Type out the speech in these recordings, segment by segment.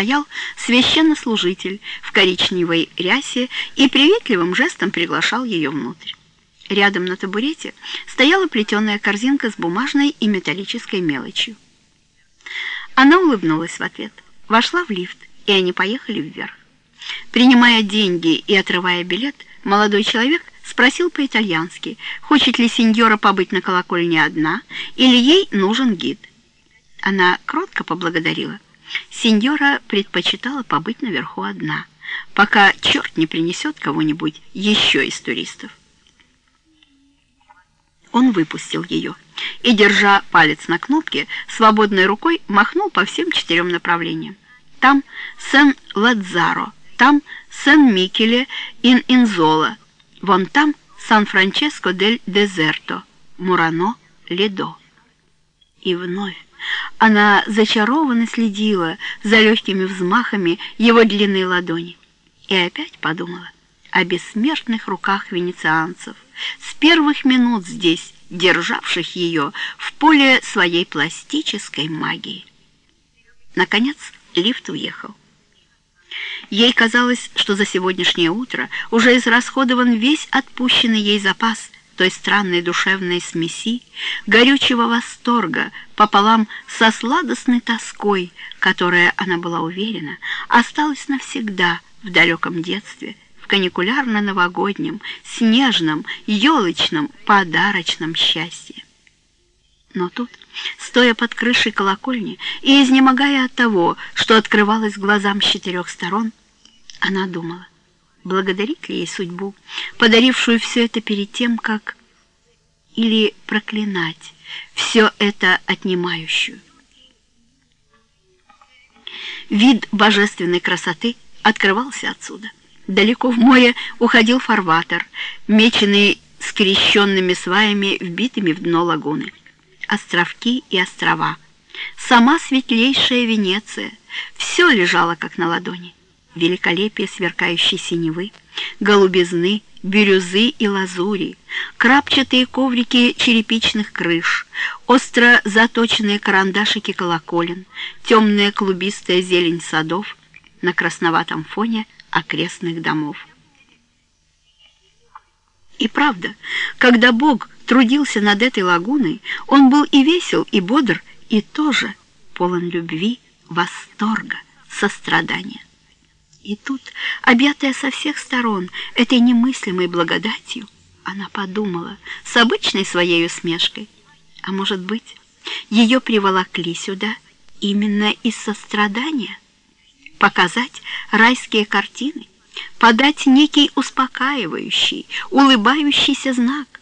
стоял священнослужитель в коричневой рясе и приветливым жестом приглашал ее внутрь. Рядом на табурете стояла плетеная корзинка с бумажной и металлической мелочью. Она улыбнулась в ответ, вошла в лифт, и они поехали вверх. Принимая деньги и отрывая билет, молодой человек спросил по-итальянски, хочет ли сеньора побыть на колокольне одна или ей нужен гид. Она кротко поблагодарила. Сеньора предпочитала побыть наверху одна, пока черт не принесет кого-нибудь еще из туристов. Он выпустил ее и, держа палец на кнопке, свободной рукой махнул по всем четырем направлениям. Там Сен-Ладзаро, там Сен-Микеле ин Инзола, вон там Сан-Франческо дель Дезерто, Мурано, Ледо. И вновь она зачарованно следила за легкими взмахами его длинной ладони. И опять подумала о бессмертных руках венецианцев, с первых минут здесь державших ее в поле своей пластической магии. Наконец лифт уехал. Ей казалось, что за сегодняшнее утро уже израсходован весь отпущенный ей запас той странной душевной смеси, горючего восторга пополам со сладостной тоской, которая, она была уверена, осталась навсегда в далеком детстве, в каникулярно-новогоднем, снежном, елочном, подарочном счастье. Но тут, стоя под крышей колокольни и изнемогая от того, что открывалось глазам с четырех сторон, она думала, благодарить ли ей судьбу, подарившую все это перед тем, как... или проклинать все это отнимающую. Вид божественной красоты открывался отсюда. Далеко в море уходил фарватер, меченный скрещенными сваями, вбитыми в дно лагуны островки и острова. Сама светлейшая Венеция, все лежало как на ладони. Великолепие сверкающей синевы, голубизны, бирюзы и лазури, крапчатые коврики черепичных крыш, остро заточенные карандашики колоколен, темная клубистая зелень садов на красноватом фоне окрестных домов. И правда, когда Бог трудился над этой лагуной, он был и весел, и бодр, и тоже полон любви, восторга, сострадания. И тут, объятая со всех сторон этой немыслимой благодатью, она подумала с обычной своей усмешкой, а может быть, ее приволокли сюда именно из сострадания, показать райские картины, подать некий успокаивающий, улыбающийся знак.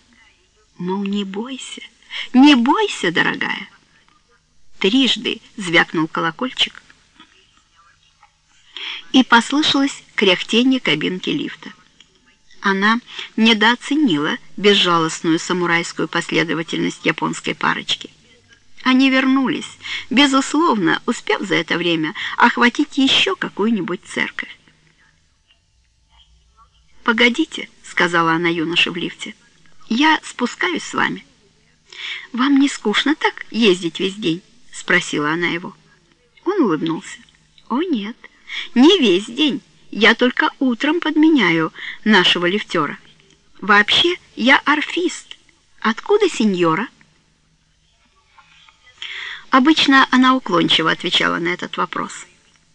Мол, не бойся, не бойся, дорогая. Трижды звякнул колокольчик, и послышалось кряхтение кабинки лифта. Она недооценила безжалостную самурайскую последовательность японской парочки. Они вернулись, безусловно, успев за это время охватить еще какую-нибудь церковь. «Погодите», — сказала она юноше в лифте, — «я спускаюсь с вами». «Вам не скучно так ездить весь день?» — спросила она его. Он улыбнулся. «О, нет, не весь день. Я только утром подменяю нашего лифтера. Вообще, я арфист. Откуда сеньора?» Обычно она уклончиво отвечала на этот вопрос.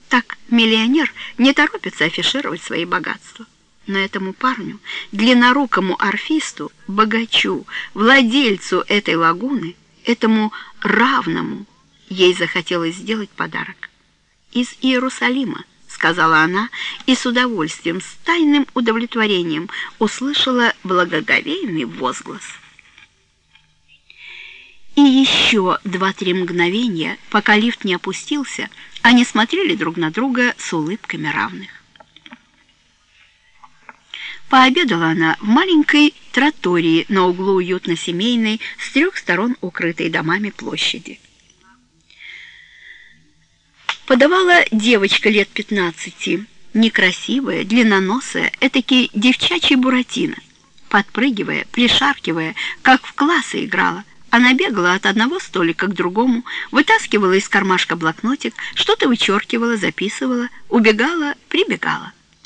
Так миллионер не торопится афишировать свои богатства. Но этому парню, длиннорукому арфисту, богачу, владельцу этой лагуны, этому равному, ей захотелось сделать подарок. «Из Иерусалима», — сказала она, и с удовольствием, с тайным удовлетворением услышала благоговейный возглас. И еще два-три мгновения, пока лифт не опустился, они смотрели друг на друга с улыбками равных. Пообедала она в маленькой тротории на углу уютно-семейной, с трех сторон укрытой домами площади. Подавала девочка лет пятнадцати, некрасивая, длинноносая, этакий девчачий буратино. Подпрыгивая, пришаркивая, как в классы играла, Она бегала от одного столика к другому, вытаскивала из кармашка блокнотик, что-то вычеркивала, записывала, убегала, прибегала.